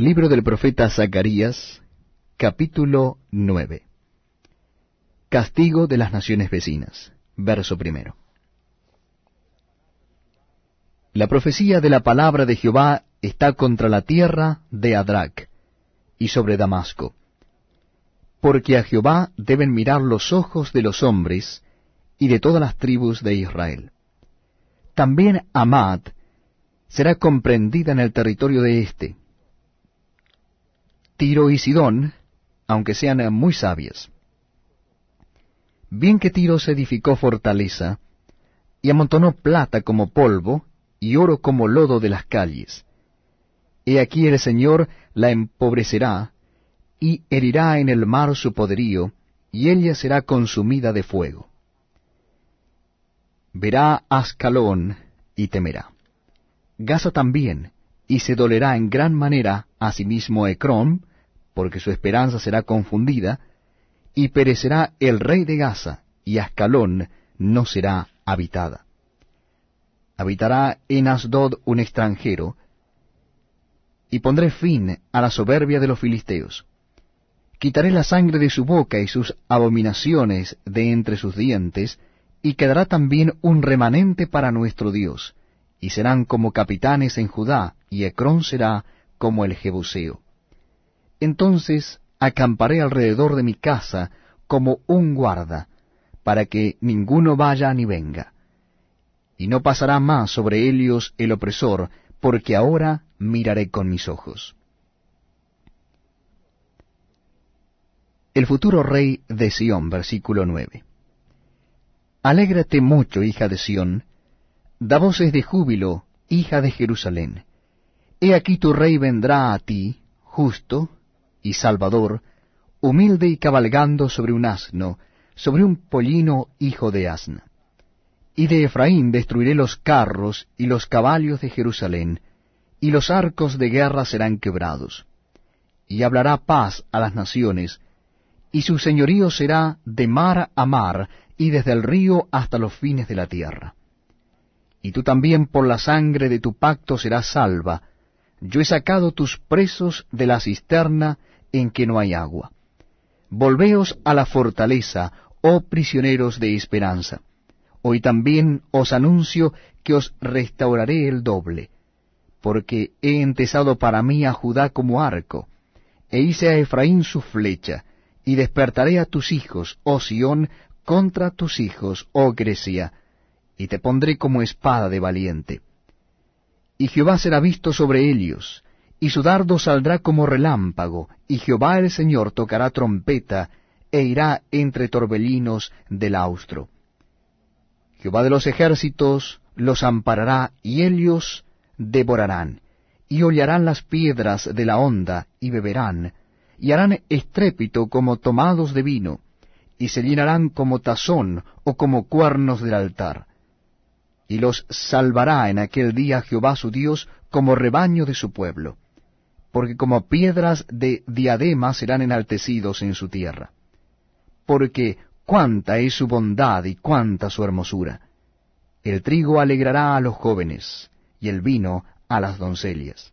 Libro del profeta Zacarías, capítulo 9. Castigo de las naciones vecinas. Verso primero. La profecía de la palabra de Jehová está contra la tierra de Adrac y sobre Damasco. Porque a Jehová deben mirar los ojos de los hombres y de todas las tribus de Israel. También Amad será comprendida en el territorio de éste. Tiro y Sidón, aunque sean muy sabias. Bien que Tiro se edificó fortaleza, y amontonó plata como polvo, y oro como lodo de las calles. He aquí el Señor la empobrecerá, y herirá en el mar su poderío, y ella será consumida de fuego. Verá Ascalón y temerá. Gaza también, y se dolerá en gran manera a sí Ecrón, porque su esperanza será confundida, y perecerá el rey de Gaza, y Ascalón no será habitada. Habitará en Asdod un extranjero, y pondré fin a la soberbia de los filisteos. Quitaré la sangre de su boca y sus abominaciones de entre sus dientes, y quedará también un remanente para nuestro Dios, y serán como capitanes en Judá, y Ecrón será como el Jebuseo. Entonces acamparé alrededor de mi casa como un guarda, para que ninguno vaya ni venga. Y no pasará más sobre ellos el opresor, porque ahora miraré con mis ojos. El futuro rey de Sión, versículo 9. Alégrate mucho, hija de Sión, da voces de júbilo, hija de Jerusalén. He aquí tu rey vendrá a ti, justo y salvador, humilde y cabalgando sobre un asno, sobre un pollino hijo de asna. Y de Efraín destruiré los carros y los caballos de Jerusalén, y los arcos de guerra serán quebrados. Y hablará paz a las naciones, y su señorío será de mar a mar, y desde el río hasta los fines de la tierra. Y tú también por la sangre de tu pacto serás salva. Yo he sacado tus presos de la cisterna en que no hay agua. Volveos a la fortaleza, oh prisioneros de esperanza. Hoy también os anuncio que os restauraré el doble, porque he entesado para mí a Judá como arco, e hice a Efraín su flecha, y despertaré a tus hijos, oh Sión, contra tus hijos, oh Grecia, y te pondré como espada de valiente. Y Jehová será visto sobre ellos, y su dardo saldrá como relámpago, y Jehová el Señor tocará trompeta, e irá entre torbellinos del austro. Jehová de los ejércitos los amparará, y ellos devorarán, y hollarán las piedras de la honda, y beberán, y harán estrépito como tomados de vino, y se llenarán como tazón o como cuernos del altar. Y los salvará en aquel día Jehová su Dios como rebaño de su pueblo, porque como piedras de diadema serán enaltecidos en su tierra. Porque cuánta es su bondad y cuánta su hermosura. El trigo alegrará a los jóvenes, y el vino a las doncellas.